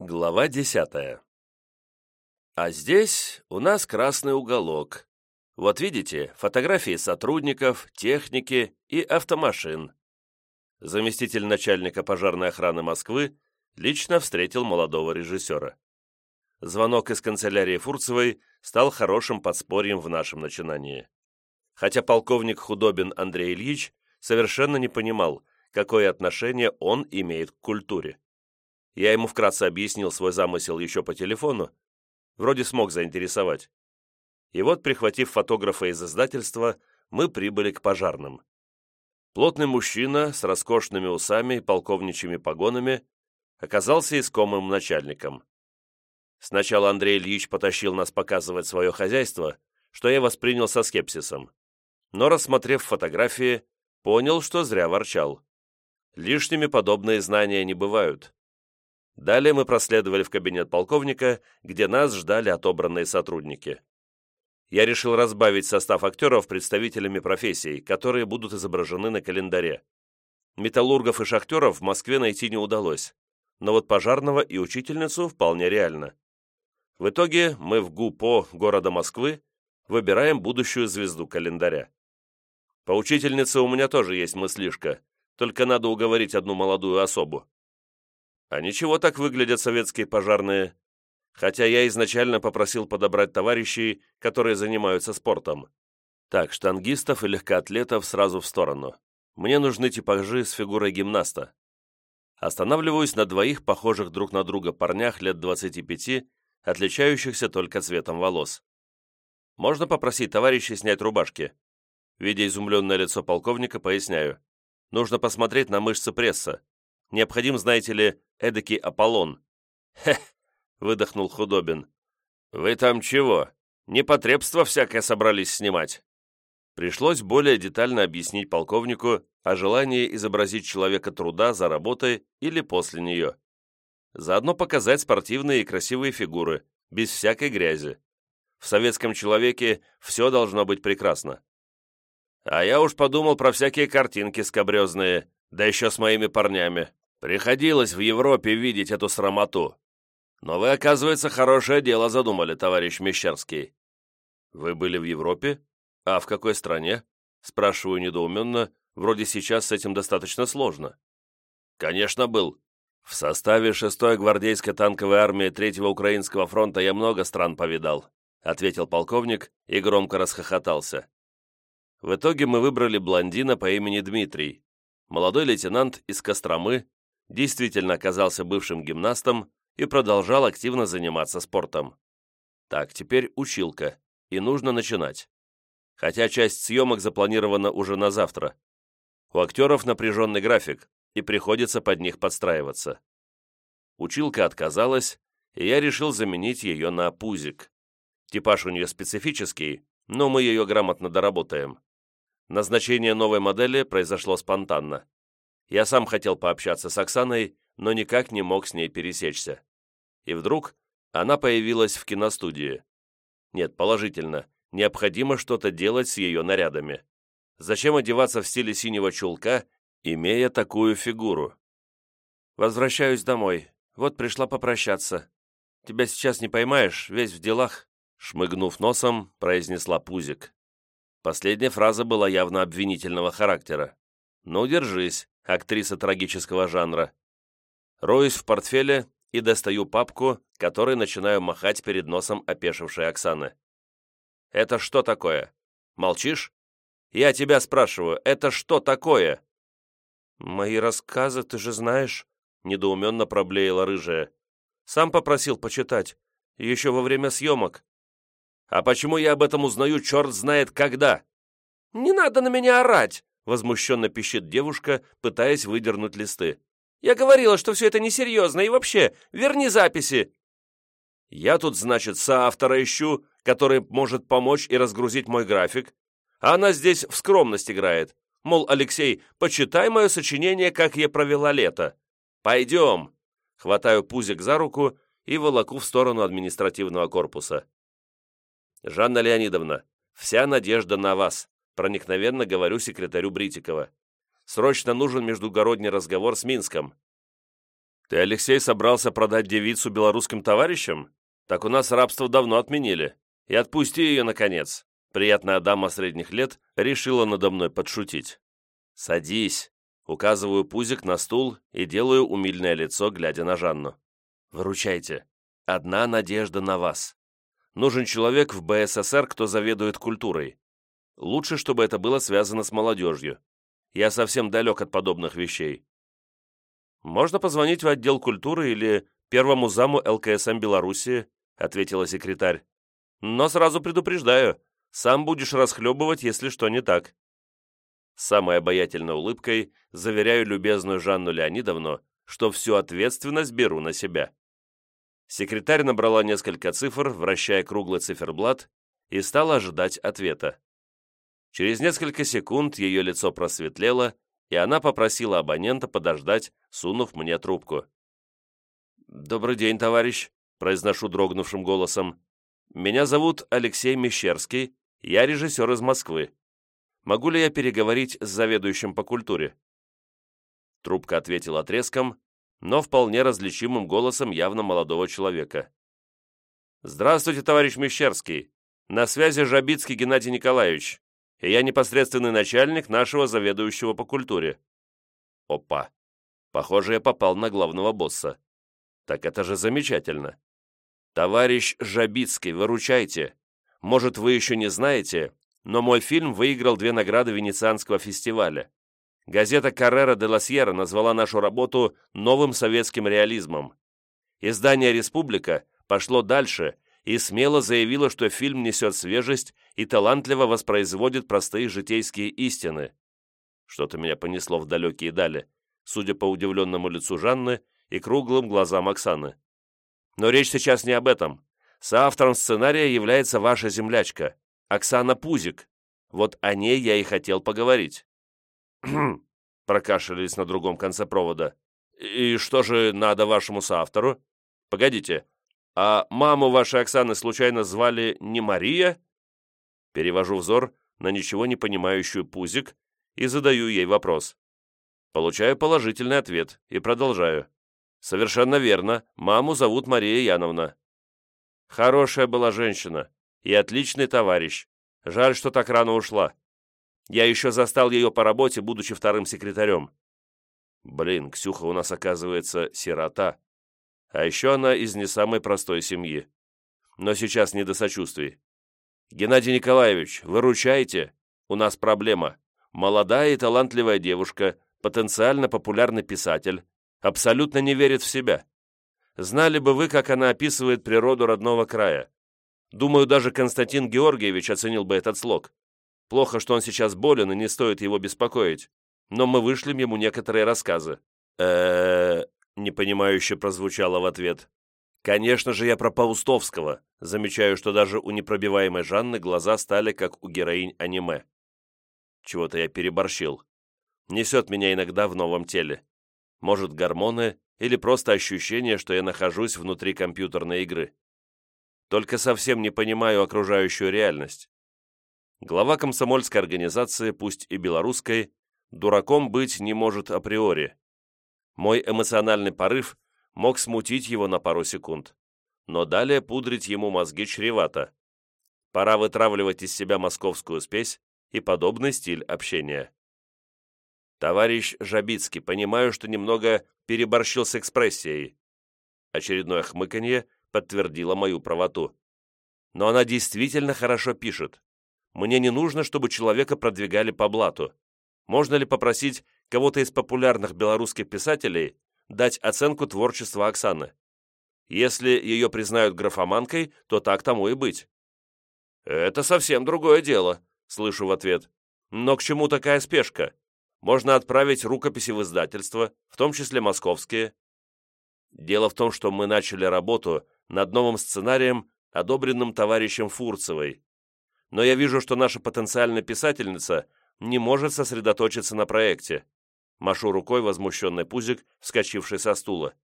Глава десятая. А здесь у нас красный уголок. Вот видите, фотографии сотрудников, техники и автомашин. Заместитель начальника пожарной охраны Москвы лично встретил молодого режиссера. Звонок из канцелярии Фурцевой стал хорошим подспорьем в нашем начинании. Хотя полковник Худобин Андрей Ильич совершенно не понимал, какое отношение он имеет к культуре. Я ему вкратце объяснил свой замысел еще по телефону, вроде смог заинтересовать. И вот, прихватив фотографа из издательства, мы прибыли к пожарным. Плотный мужчина с роскошными усами и полковничьими погонами оказался искомым начальником. Сначала Андрей Ильич потащил нас показывать свое хозяйство, что я воспринял со скепсисом. Но, рассмотрев фотографии, понял, что зря ворчал. Лишними подобные знания не бывают. Далее мы проследовали в кабинет полковника, где нас ждали отобранные сотрудники. Я решил разбавить состав актеров представителями профессий, которые будут изображены на календаре. Металлургов и шахтеров в Москве найти не удалось, но вот пожарного и учительницу вполне реально. В итоге мы в ГУПО города Москвы выбираем будущую звезду календаря. По учительнице у меня тоже есть мыслишка, только надо уговорить одну молодую особу. А ничего так выглядят советские пожарные, хотя я изначально попросил подобрать товарищей, которые занимаются спортом. Так, штангистов и легкоатлетов сразу в сторону. Мне нужны типажи с фигурой гимнаста. Останавливаюсь на двоих похожих друг на друга парнях лет 25, отличающихся только цветом волос. Можно попросить товарищей снять рубашки? Видя изумленное лицо полковника, поясняю. Нужно посмотреть на мышцы пресса. Необходим, знаете ли, эдакий Аполлон». «Хе!» — выдохнул Худобин. «Вы там чего? Непотребство всякое собрались снимать?» Пришлось более детально объяснить полковнику о желании изобразить человека труда за работой или после нее. Заодно показать спортивные и красивые фигуры, без всякой грязи. В советском человеке все должно быть прекрасно. А я уж подумал про всякие картинки скобрезные, да еще с моими парнями. Приходилось в Европе видеть эту срамоту. Но вы, оказывается, хорошее дело задумали, товарищ Мещерский. Вы были в Европе? А в какой стране? Спрашиваю недоуменно, вроде сейчас с этим достаточно сложно. Конечно, был. В составе 6-й гвардейской танковой армии 3-го Украинского фронта я много стран повидал, ответил полковник и громко расхохотался. В итоге мы выбрали блондина по имени Дмитрий, молодой лейтенант из Костромы, действительно оказался бывшим гимнастом и продолжал активно заниматься спортом. Так, теперь училка, и нужно начинать. Хотя часть съемок запланирована уже на завтра. У актеров напряженный график, и приходится под них подстраиваться. Училка отказалась, и я решил заменить ее на пузик. Типаж у нее специфический, но мы ее грамотно доработаем. Назначение новой модели произошло спонтанно. Я сам хотел пообщаться с Оксаной, но никак не мог с ней пересечься. И вдруг она появилась в киностудии. Нет, положительно, необходимо что-то делать с ее нарядами. Зачем одеваться в стиле синего чулка, имея такую фигуру? «Возвращаюсь домой. Вот пришла попрощаться. Тебя сейчас не поймаешь, весь в делах», шмыгнув носом, произнесла Пузик. Последняя фраза была явно обвинительного характера. «Ну, держись, актриса трагического жанра. Роюсь в портфеле и достаю папку, которой начинаю махать перед носом опешившей Оксаны. «Это что такое? Молчишь? Я тебя спрашиваю, это что такое?» «Мои рассказы, ты же знаешь», — недоуменно проблеяла рыжая. «Сам попросил почитать, еще во время съемок». «А почему я об этом узнаю черт знает когда?» «Не надо на меня орать!» Возмущенно пищит девушка, пытаясь выдернуть листы. «Я говорила, что все это несерьезно, и вообще, верни записи!» «Я тут, значит, соавтора ищу, который может помочь и разгрузить мой график, а она здесь в скромность играет. Мол, Алексей, почитай мое сочинение, как я провела лето. Пойдем!» Хватаю Пузик за руку и волоку в сторону административного корпуса. «Жанна Леонидовна, вся надежда на вас проникновенно говорю секретарю Бритикова. Срочно нужен междугородний разговор с Минском. Ты, Алексей, собрался продать девицу белорусским товарищам? Так у нас рабство давно отменили. И отпусти ее, наконец. Приятная дама средних лет решила надо мной подшутить. «Садись», указываю пузик на стул и делаю умильное лицо, глядя на Жанну. «Выручайте. Одна надежда на вас. Нужен человек в БССР, кто заведует культурой. Лучше, чтобы это было связано с молодежью. Я совсем далек от подобных вещей. Можно позвонить в отдел культуры или первому заму ЛКСМ Белоруссии, ответила секретарь. Но сразу предупреждаю, сам будешь расхлебывать, если что не так. С самой обаятельной улыбкой заверяю любезную Жанну Леонидовну, что всю ответственность беру на себя. Секретарь набрала несколько цифр, вращая круглый циферблат, и стала ожидать ответа. Через несколько секунд ее лицо просветлело, и она попросила абонента подождать, сунув мне трубку. «Добрый день, товарищ», — произношу дрогнувшим голосом. «Меня зовут Алексей Мещерский, я режиссер из Москвы. Могу ли я переговорить с заведующим по культуре?» Трубка ответила треском, но вполне различимым голосом явно молодого человека. «Здравствуйте, товарищ Мещерский. На связи Жабицкий Геннадий Николаевич и я непосредственный начальник нашего заведующего по культуре». Опа! Похоже, я попал на главного босса. Так это же замечательно. Товарищ Жабицкий, выручайте. Может, вы еще не знаете, но мой фильм выиграл две награды Венецианского фестиваля. Газета «Каррера де ла Сьерра» назвала нашу работу «новым советским реализмом». Издание «Республика» пошло дальше и смело заявила, что фильм несет свежесть и талантливо воспроизводит простые житейские истины. Что-то меня понесло в далекие дали, судя по удивленному лицу Жанны и круглым глазам Оксаны. Но речь сейчас не об этом. Соавтором сценария является ваша землячка, Оксана Пузик. Вот о ней я и хотел поговорить. Прокашлялись на другом конце провода. «И что же надо вашему соавтору? Погодите, а маму вашей Оксаны случайно звали не Мария?» Перевожу взор на ничего не понимающую Пузик и задаю ей вопрос. Получаю положительный ответ и продолжаю. «Совершенно верно. Маму зовут Мария Яновна». «Хорошая была женщина и отличный товарищ. Жаль, что так рано ушла. Я еще застал ее по работе, будучи вторым секретарем». «Блин, Ксюха у нас, оказывается, сирота. А еще она из не самой простой семьи. Но сейчас не до сочувствий. «Геннадий Николаевич, выручайте! У нас проблема. Молодая и талантливая девушка, потенциально популярный писатель, абсолютно не верит в себя. Знали бы вы, как она описывает природу родного края. Думаю, даже Константин Георгиевич оценил бы этот слог. Плохо, что он сейчас болен, и не стоит его беспокоить. Но мы вышлем ему некоторые рассказы. э непонимающе прозвучало в ответ. «Конечно же, я про Паустовского. Замечаю, что даже у непробиваемой Жанны глаза стали, как у героинь аниме. Чего-то я переборщил. Несет меня иногда в новом теле. Может, гормоны или просто ощущение, что я нахожусь внутри компьютерной игры. Только совсем не понимаю окружающую реальность. Глава комсомольской организации, пусть и белорусской, дураком быть не может априори. Мой эмоциональный порыв мог смутить его на пару секунд. Но далее пудрить ему мозги чревато. Пора вытравливать из себя московскую спесь и подобный стиль общения. «Товарищ Жабицкий, понимаю, что немного переборщил с экспрессией». Очередное хмыканье подтвердило мою правоту. «Но она действительно хорошо пишет. Мне не нужно, чтобы человека продвигали по блату. Можно ли попросить кого-то из популярных белорусских писателей дать оценку творчества Оксаны? Если ее признают графоманкой, то так тому и быть. «Это совсем другое дело», — слышу в ответ. «Но к чему такая спешка? Можно отправить рукописи в издательство, в том числе московские». Дело в том, что мы начали работу над новым сценарием, одобренным товарищем Фурцевой. Но я вижу, что наша потенциальная писательница не может сосредоточиться на проекте. Машу рукой возмущенный Пузик, вскочивший со стула.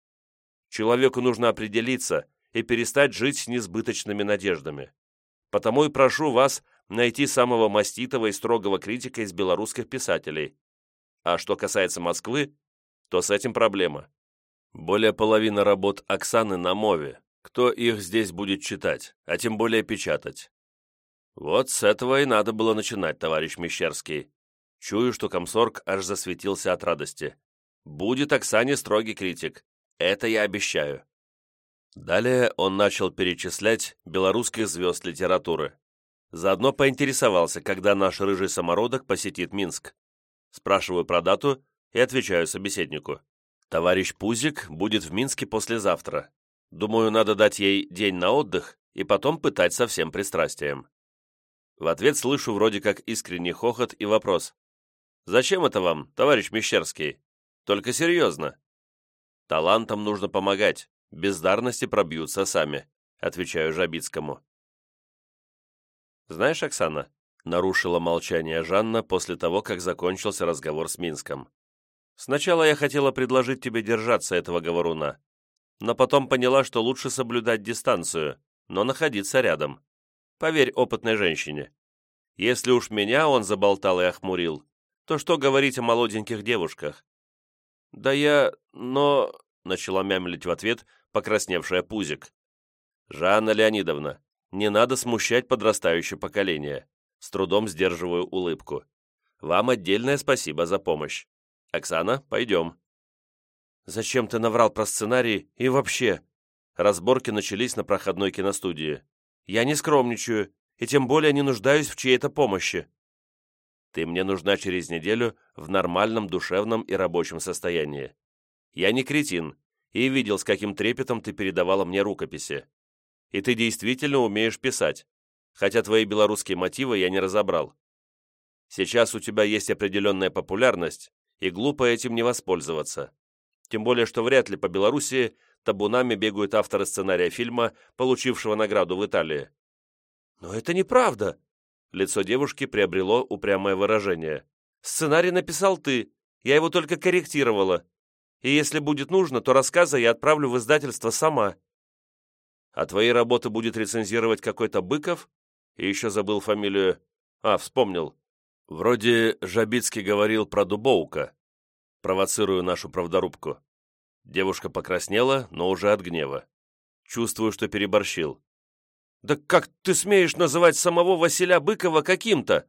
Человеку нужно определиться и перестать жить с несбыточными надеждами. Потому и прошу вас найти самого маститого и строгого критика из белорусских писателей. А что касается Москвы, то с этим проблема. Более половины работ Оксаны на мове. Кто их здесь будет читать, а тем более печатать? Вот с этого и надо было начинать, товарищ Мещерский. Чую, что комсорг аж засветился от радости. Будет Оксане строгий критик. Это я обещаю. Далее он начал перечислять белорусских звезд литературы. Заодно поинтересовался, когда наш рыжий самородок посетит Минск. Спрашиваю про дату и отвечаю собеседнику. Товарищ Пузик будет в Минске послезавтра. Думаю, надо дать ей день на отдых и потом пытать со всем пристрастием. В ответ слышу вроде как искренний хохот и вопрос. «Зачем это вам, товарищ Мещерский? Только серьезно». «Талантам нужно помогать, бездарности пробьются сами», отвечаю Жабицкому. «Знаешь, Оксана», — нарушила молчание Жанна после того, как закончился разговор с Минском. «Сначала я хотела предложить тебе держаться этого говоруна, но потом поняла, что лучше соблюдать дистанцию, но находиться рядом. Поверь опытной женщине. Если уж меня он заболтал и охмурил, то что говорить о молоденьких девушках?» «Да я... но...» — начала мямлить в ответ покрасневшая Пузик. «Жанна Леонидовна, не надо смущать подрастающее поколение. С трудом сдерживаю улыбку. Вам отдельное спасибо за помощь. Оксана, пойдем. Зачем ты наврал про сценарий и вообще? Разборки начались на проходной киностудии. Я не скромничаю и тем более не нуждаюсь в чьей-то помощи. Ты мне нужна через неделю в нормальном душевном и рабочем состоянии. Я не кретин и видел, с каким трепетом ты передавала мне рукописи и ты действительно умеешь писать, хотя твои белорусские мотивы я не разобрал. Сейчас у тебя есть определенная популярность, и глупо этим не воспользоваться. Тем более, что вряд ли по Белоруссии табунами бегают авторы сценария фильма, получившего награду в Италии. «Но это неправда!» Лицо девушки приобрело упрямое выражение. «Сценарий написал ты, я его только корректировала. И если будет нужно, то рассказы я отправлю в издательство сама а твои работы будет рецензировать какой-то Быков? И еще забыл фамилию... А, вспомнил. Вроде Жабицкий говорил про Дубоука. Провоцирую нашу правдорубку. Девушка покраснела, но уже от гнева. Чувствую, что переборщил. «Да как ты смеешь называть самого Василя Быкова каким-то?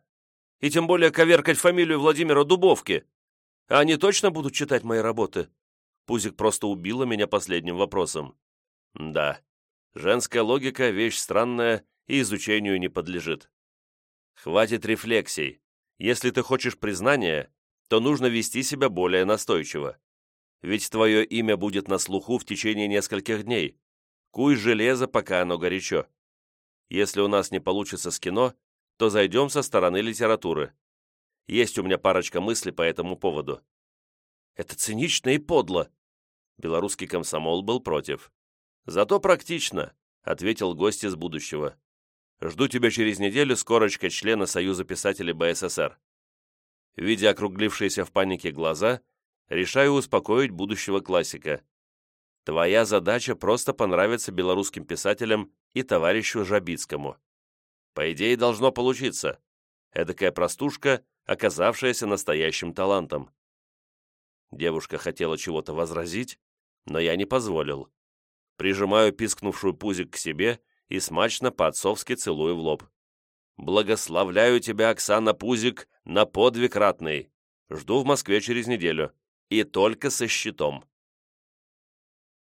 И тем более коверкать фамилию Владимира Дубовки? А они точно будут читать мои работы?» Пузик просто убила меня последним вопросом. «Да, Женская логика – вещь странная и изучению не подлежит. Хватит рефлексий. Если ты хочешь признания, то нужно вести себя более настойчиво. Ведь твое имя будет на слуху в течение нескольких дней. Куй железо, пока оно горячо. Если у нас не получится с кино, то зайдем со стороны литературы. Есть у меня парочка мыслей по этому поводу. Это цинично и подло. Белорусский комсомол был против. «Зато практично», — ответил гость из будущего. «Жду тебя через неделю с корочкой члена Союза писателей БССР». Видя округлившиеся в панике глаза, решаю успокоить будущего классика. Твоя задача просто понравиться белорусским писателям и товарищу Жабицкому. По идее, должно получиться. Эдакая простушка, оказавшаяся настоящим талантом. Девушка хотела чего-то возразить, но я не позволил прижимаю пискнувшую пузик к себе и смачно по-отцовски целую в лоб. «Благословляю тебя, Оксана Пузик, на подвиг ратный. Жду в Москве через неделю. И только со щитом».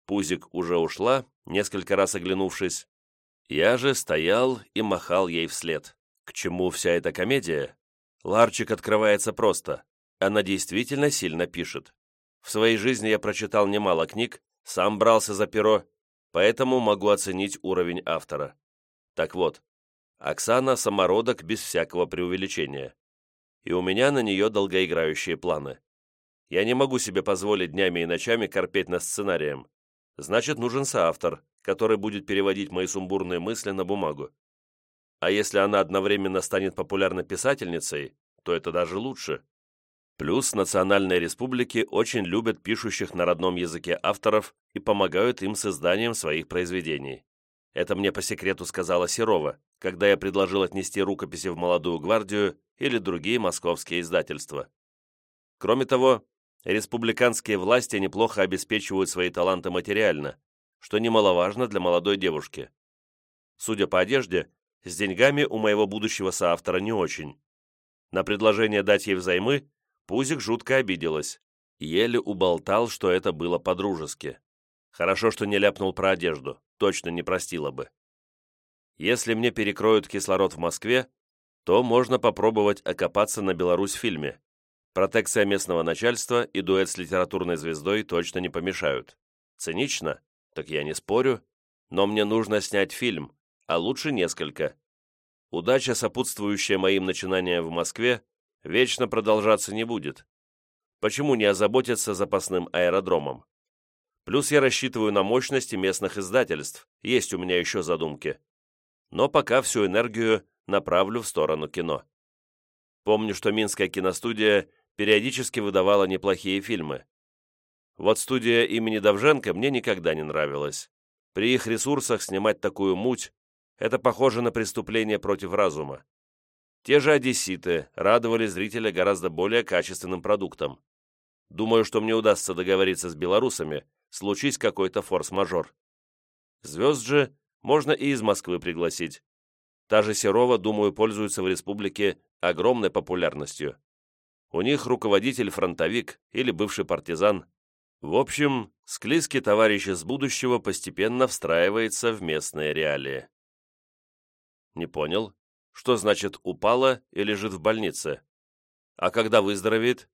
Пузик уже ушла, несколько раз оглянувшись. Я же стоял и махал ей вслед. К чему вся эта комедия? Ларчик открывается просто. Она действительно сильно пишет. В своей жизни я прочитал немало книг, сам брался за перо поэтому могу оценить уровень автора. Так вот, Оксана – самородок без всякого преувеличения. И у меня на нее долгоиграющие планы. Я не могу себе позволить днями и ночами корпеть над сценарием. Значит, нужен соавтор, который будет переводить мои сумбурные мысли на бумагу. А если она одновременно станет популярной писательницей, то это даже лучше. Плюс национальные республики очень любят пишущих на родном языке авторов и помогают им с изданием своих произведений. Это мне по секрету сказала Серова, когда я предложил отнести рукописи в «Молодую гвардию» или другие московские издательства. Кроме того, Республиканские власти неплохо обеспечивают свои таланты материально, что немаловажно для молодой девушки. Судя по одежде, с деньгами у моего будущего соавтора не очень. На предложение дать ей взаймы Пузик жутко обиделась. Еле уболтал, что это было по-дружески. Хорошо, что не ляпнул про одежду, точно не простила бы. Если мне перекроют кислород в Москве, то можно попробовать окопаться на Беларусь-фильме. Протекция местного начальства и дуэт с литературной звездой точно не помешают. Цинично? Так я не спорю. Но мне нужно снять фильм, а лучше несколько. Удача, сопутствующая моим начинаниям в Москве, вечно продолжаться не будет. Почему не озаботиться запасным аэродромом? Плюс я рассчитываю на мощности местных издательств, есть у меня еще задумки. Но пока всю энергию направлю в сторону кино. Помню, что Минская киностудия периодически выдавала неплохие фильмы. Вот студия имени Давженко мне никогда не нравилась. При их ресурсах снимать такую муть – это похоже на преступление против разума. Те же одесситы радовали зрителя гораздо более качественным продуктом. Думаю, что мне удастся договориться с белорусами, случись какой-то форс-мажор. Звезд же можно и из Москвы пригласить. Та же Серова, думаю, пользуется в республике огромной популярностью. У них руководитель фронтовик или бывший партизан. В общем, склизкий товарищ из будущего постепенно встраивается в местные реалии. Не понял, что значит упала и лежит в больнице? А когда выздоровеет?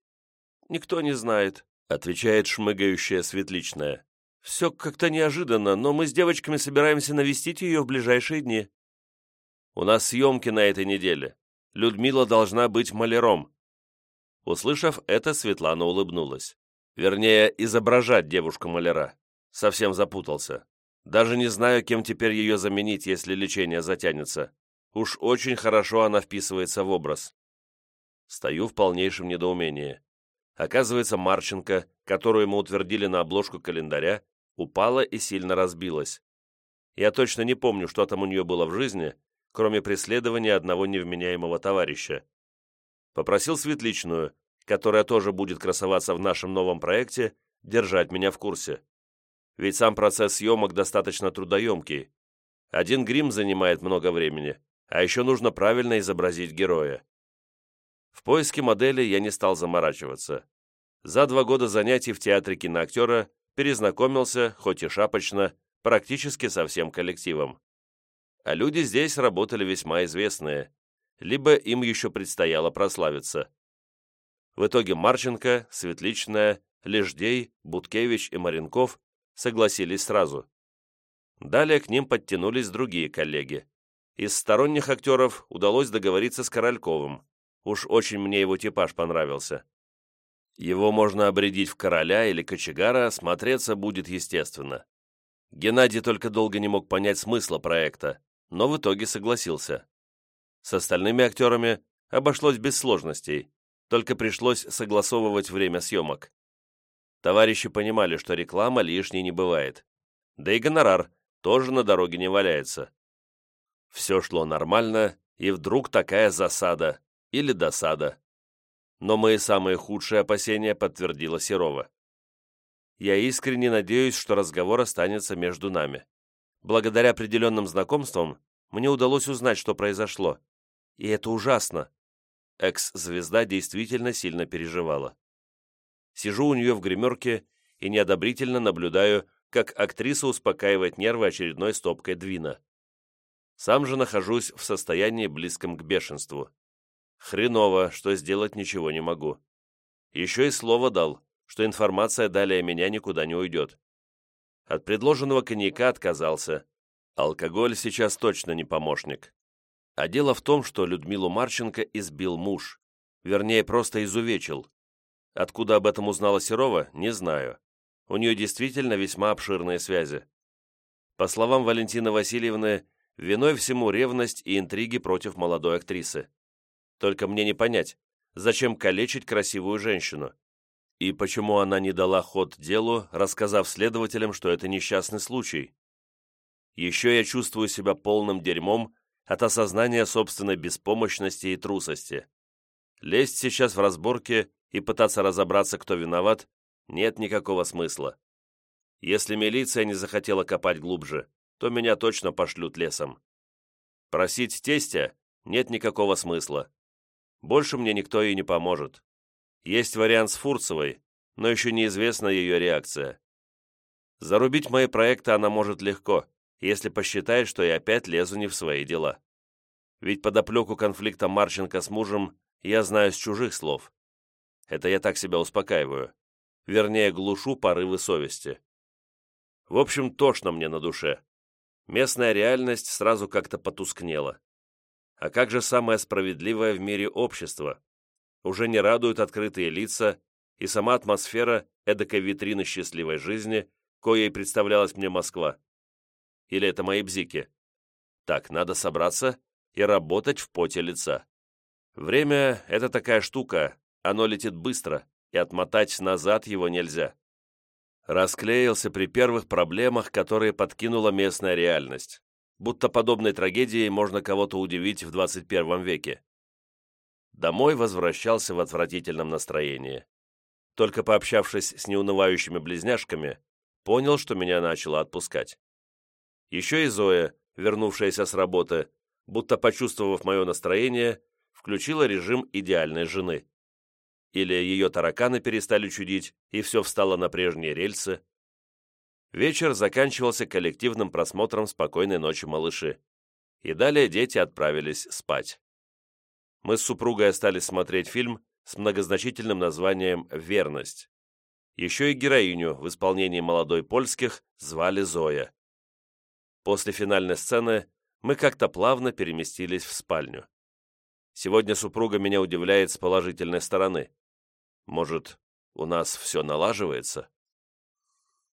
Никто не знает, отвечает шмыгающая светличная. Все как-то неожиданно, но мы с девочками собираемся навестить ее в ближайшие дни. У нас съемки на этой неделе. Людмила должна быть маляром. Услышав это, Светлана улыбнулась. Вернее, изображать девушку-маляра. Совсем запутался. Даже не знаю, кем теперь ее заменить, если лечение затянется. Уж очень хорошо она вписывается в образ. Стою в полнейшем недоумении. Оказывается, Марченко, которую мы утвердили на обложку календаря, упала и сильно разбилась. Я точно не помню, что там у нее было в жизни, кроме преследования одного невменяемого товарища. Попросил Светличную, которая тоже будет красоваться в нашем новом проекте, держать меня в курсе. Ведь сам процесс съемок достаточно трудоемкий. Один грим занимает много времени, а еще нужно правильно изобразить героя. В поиске модели я не стал заморачиваться. За два года занятий в театре киноактера перезнакомился, хоть и шапочно, практически со всем коллективом. А люди здесь работали весьма известные, либо им еще предстояло прославиться. В итоге Марченко, Светличная, Леждей, Буткевич и Маренков согласились сразу. Далее к ним подтянулись другие коллеги. Из сторонних актеров удалось договориться с Корольковым. Уж очень мне его типаж понравился. Его можно обредить в короля или кочегара, смотреться будет естественно. Геннадий только долго не мог понять смысла проекта, но в итоге согласился. С остальными актерами обошлось без сложностей, только пришлось согласовывать время съемок. Товарищи понимали, что реклама лишней не бывает. Да и гонорар тоже на дороге не валяется. Все шло нормально, и вдруг такая засада или досада. Но мои самые худшие опасения подтвердила Серова. Я искренне надеюсь, что разговор останется между нами. Благодаря определенным знакомствам мне удалось узнать, что произошло. И это ужасно. Экс-звезда действительно сильно переживала. Сижу у нее в гримерке и неодобрительно наблюдаю, как актриса успокаивает нервы очередной стопкой двина. Сам же нахожусь в состоянии близком к бешенству. Хреново, что сделать ничего не могу. Еще и слово дал, что информация далее меня никуда не уйдет. От предложенного коньяка отказался. Алкоголь сейчас точно не помощник. А дело в том, что Людмилу Марченко избил муж. Вернее, просто изувечил. Откуда об этом узнала Серова, не знаю. У нее действительно весьма обширные связи. По словам Валентины Васильевны, Виной всему ревность и интриги против молодой актрисы. Только мне не понять, зачем калечить красивую женщину? И почему она не дала ход делу, рассказав следователям, что это несчастный случай? Еще я чувствую себя полным дерьмом от осознания собственной беспомощности и трусости. Лезть сейчас в разборки и пытаться разобраться, кто виноват, нет никакого смысла. Если милиция не захотела копать глубже, то меня точно пошлют лесом. Просить тестя нет никакого смысла. Больше мне никто и не поможет. Есть вариант с Фурцевой, но еще неизвестна ее реакция. Зарубить мои проекты она может легко, если посчитает, что я опять лезу не в свои дела. Ведь подоплеку конфликта Марченко с мужем я знаю с чужих слов. Это я так себя успокаиваю. Вернее, глушу порывы совести. В общем, тошно мне на душе. Местная реальность сразу как-то потускнела. А как же самое справедливое в мире общество? Уже не радуют открытые лица и сама атмосфера эдакой витрины счастливой жизни, коей представлялась мне Москва. Или это мои бзики? Так, надо собраться и работать в поте лица. Время — это такая штука, оно летит быстро, и отмотать назад его нельзя. Расклеился при первых проблемах, которые подкинула местная реальность. Будто подобной трагедией можно кого-то удивить в 21 веке. Домой возвращался в отвратительном настроении. Только пообщавшись с неунывающими близняшками, понял, что меня начало отпускать. Еще и Зоя, вернувшаяся с работы, будто почувствовав мое настроение, включила режим идеальной жены. Или ее тараканы перестали чудить, и все встало на прежние рельсы. Вечер заканчивался коллективным просмотром «Спокойной ночи, малыши». И далее дети отправились спать. Мы с супругой остались смотреть фильм с многозначительным названием «Верность». Еще и героиню в исполнении молодой польских звали Зоя. После финальной сцены мы как-то плавно переместились в спальню. Сегодня супруга меня удивляет с положительной стороны. Может, у нас все налаживается?